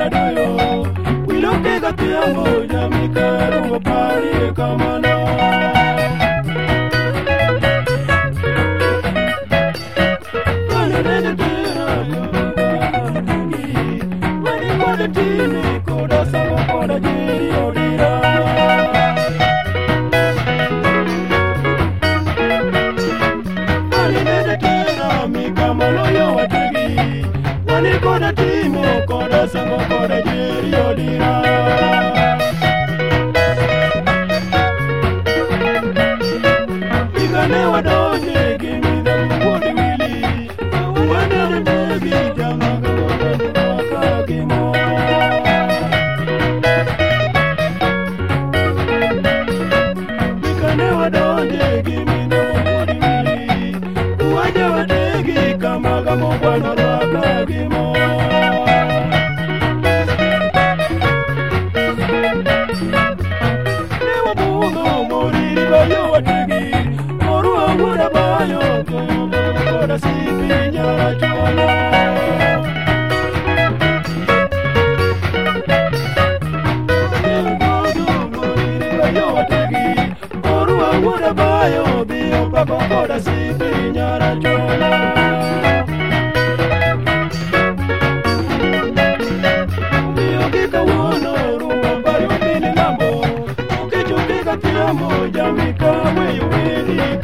omina doyo Wilo kega tiambo jamika rumbo paki kamano Wani nene tira Wani wani tini koda sama koda jiri odira Wani Koda timo koda sama koda jiri odira. Igane wadonje gi midhamu wuodi wili Wanene negi jamaga wadonje kaka gimor Kane wadonje gi mino mori wili Waje wadegi kama mori bayo wadegi Moru awuda bayo Ukichu kika tiamo jamika weyo wili